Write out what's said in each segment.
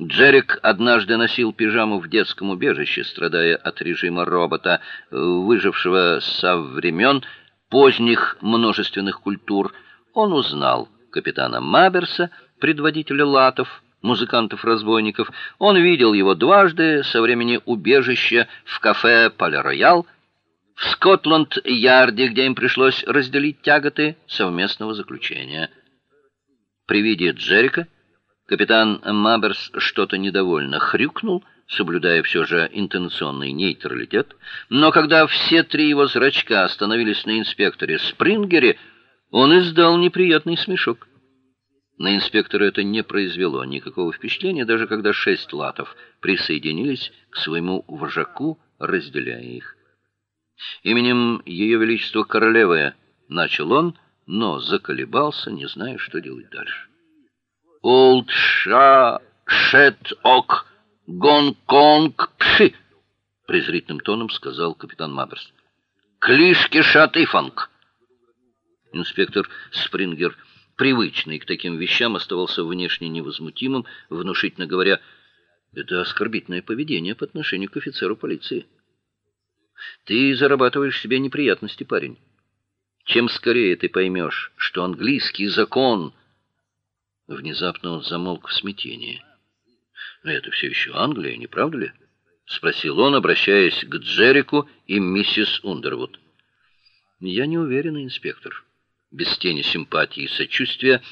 Джерик однажды носил пижаму в детском убежище, страдая от режима робота, выжившего со времен поздних множественных культур. Он узнал капитана Маберса, предводителя латов, музыкантов-разбойников. Он видел его дважды со времени убежища в кафе Пале-Роял, в Скотланд-Ярде, где им пришлось разделить тяготы совместного заключения. При виде Джерика капитан Маберс что-то недовольно хрюкнул, соблюдая все же интонационный нейтралитет, но когда все три его зрачка остановились на инспекторе Спрингере, он издал неприятный смешок. На инспектора это не произвело никакого впечатления, даже когда шесть латов присоединились к своему вожаку, разделяя их. Именем ее величества королевы начал он, но заколебался, не зная, что делать дальше. Олд Ша Шет Ок Гонконг Пши презрительным тоном сказал капитан Маберс. Клишки Шатыфанг. Инспектор Спрингер привычный к таким вещам, оставался внешне невозмутимым, внушительно говоря: "Это оскорбительное поведение по отношению к офицеру полиции. Ты зарабатываешь себе неприятности, парень. Чем скорее ты поймешь, что английский закон Внезапно он замолк в смятении. "Но это все еще Англия, не правда ли?" спросил он, обращаясь к Джеррику и миссис Ундервуд. "Я не уверена, инспектор" без тени симпатии и сочувствия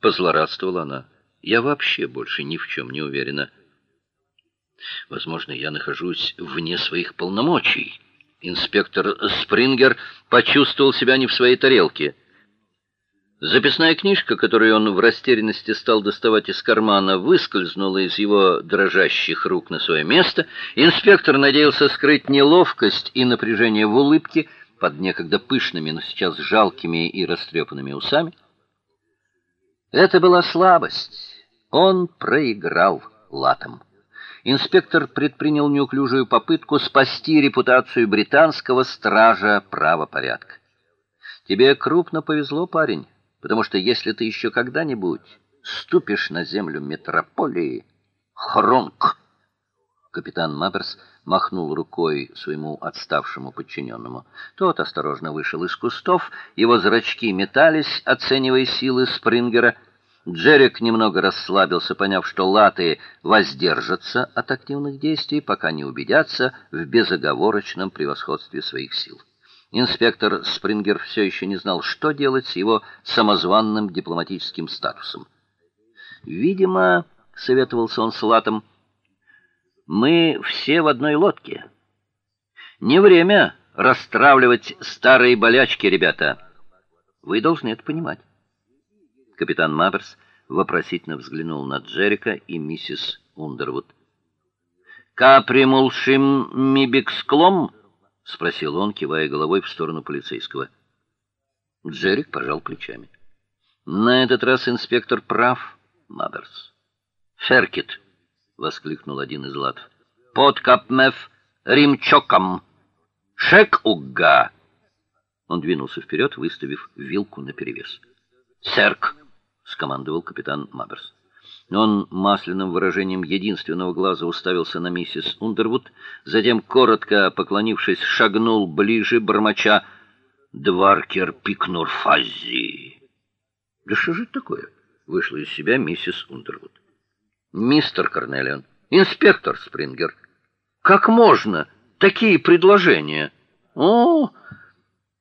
позлорадствовала она. Я вообще больше ни в чем не уверена. Возможно, я нахожусь вне своих полномочий. Инспектор Спрингер почувствовал себя не в своей тарелке. Записная книжка, которую он в растерянности стал доставать из кармана, выскользнула из его дрожащих рук на свое место. Инспектор надеялся скрыть неловкость и напряжение в улыбке, под некогда пышными, но сейчас жалкими и растрепанными усами. Это была слабость. Он проиграл латом. Инспектор предпринял неуклюжую попытку спасти репутацию британского стража правопорядка. Тебе крупно повезло, парень, потому что если ты еще когда-нибудь ступишь на землю метрополии, хронк Капитан Маберс махнул рукой своему отставшему подчиненному. Тот осторожно вышел из кустов, его зрачки метались, оценивая силы Спрингера. Джерик немного расслабился, поняв, что латы воздержатся от активных действий, пока не убедятся в безоговорочном превосходстве своих сил. Инспектор Спрингер все еще не знал, что делать с его самозванным дипломатическим статусом. Видимо, советовался он с Латом, мы все в одной лодке. Не время расстраивать старые болячки, ребята. Вы должны это понимать. Капитан Маберс вопросительно взглянул на Джерика и миссис Ундервуд. «Капримулшим мибиксклом?» — спросил он, кивая головой в сторону полицейского. Джерик пожал плечами. «На этот раз инспектор прав, Маберс. Феркет воскликнул один из латов. Под капмев римчоком. Шек угга. Он двинулся вперед, выставив вилку наперевес. "Серк", скомандовал капитан Маберс. Он масляным выражением единственного глаза уставился на миссис Ундервуд, затем коротко поклонившись, шагнул ближе, бормоча: "Дваркер пикнур фази". "Да что же это такое?" вышла из себя миссис Ундервуд. Мистер Карнелион, инспектор Спрингер, как можно такие предложения? О,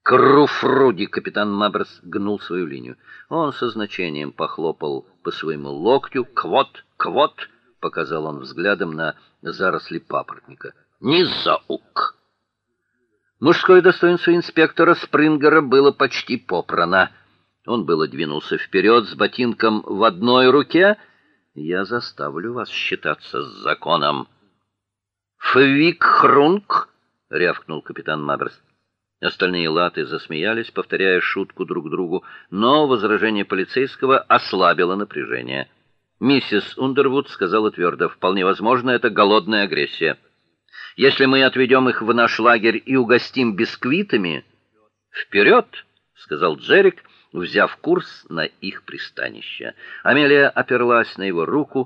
Круфруди, капитан Маберс гнул свою линию. Он со значением похлопал по своему локтю. "Квот, квот", показал он взглядом на заросли папоротника. "Низаук". Мужское достоинство инспектора Спрингера было почти попрано. Он было двинулся вперед с ботинком в одной руке, я заставлю вас считаться с законом. Фвик Хрунг, рявкнул капитан Маберс. Остальные латы засмеялись, повторяя шутку друг другу, но возражение полицейского ослабило напряжение. Миссис Ундервуд сказала твердо: "Вполне возможно, это голодная агрессия. Если мы отведем их в наш лагерь и угостим бисквитами, вперед!» — сказал Джерик взяв курс на их пристанище. Амелия оперлась на его руку,